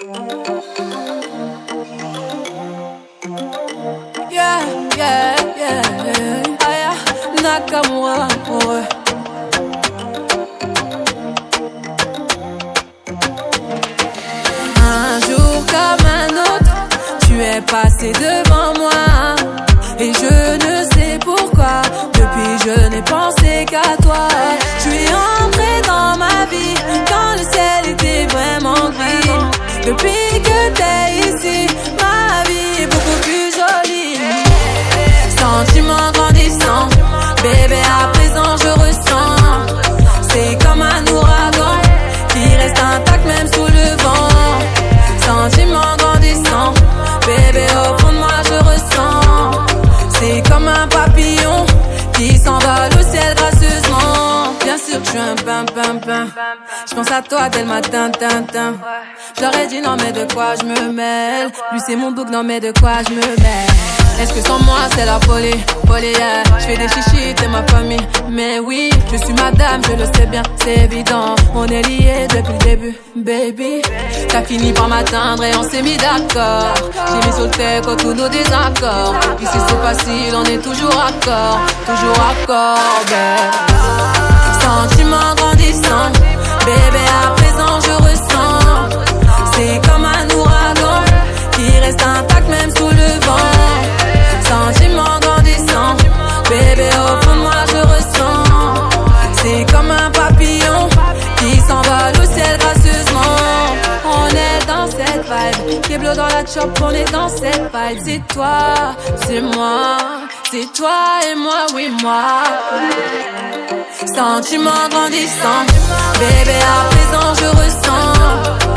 Yeah, yeah, yeah. Aya, ouais. Un jour comme un autre, tu es passé devant moi. Et je Depuis que t'es je suis un pain, pain, pain. Je pense à toi dès le matin, tin, Je leur ai dit non mais de quoi je me mêle? Lui c'est mon bouc, non mais de quoi je me mêle? Est-ce que sans moi c'est la folie, folie yeah. Je fais des chichis, t'es ma famille Mais oui, je suis madame, je le sais bien, c'est évident On est liés depuis le début, baby T'as fini par m'atteindre et on s'est mis d'accord J'ai mis sur le texte tous nos désaccords Ici c'est facile, on est toujours accord Toujours accord, babe même sous le vent. Sentiment grandissant. Bébé au fond de moi je ressens. C'est comme un papillon Qui s'envole au ciel gracieusement. On est dans cette vibe. Keblo dans la chop on est dans cette vibe. C'est toi, c'est moi C'est toi et moi, oui moi. Sentiment grandissant. Bébé à présent je ressens